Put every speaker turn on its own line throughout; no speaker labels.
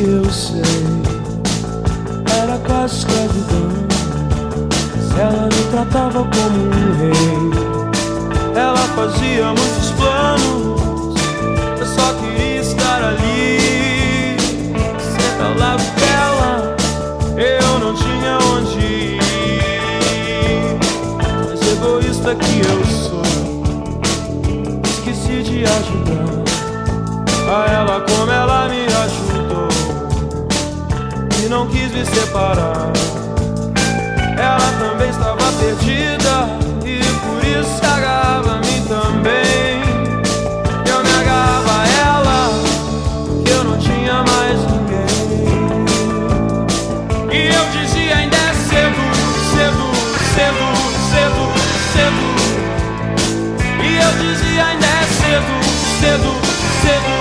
eu sei era quase escravidão. Ela me tratava como um rei. Ela fazia muitos planos, eu só queria estar ali. Sempre lá lado eu não tinha onde ir. Mas egoísta que eu sou, esqueci de ajudar a ela começar. Quis me separar. Ela também estava perdida e por isso se agarrava a mim também. Eu me agarrava a ela porque eu não tinha mais ninguém. E eu dizia ainda é cedo, cedo, cedo, cedo, cedo. E eu dizia ainda é cedo, cedo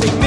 just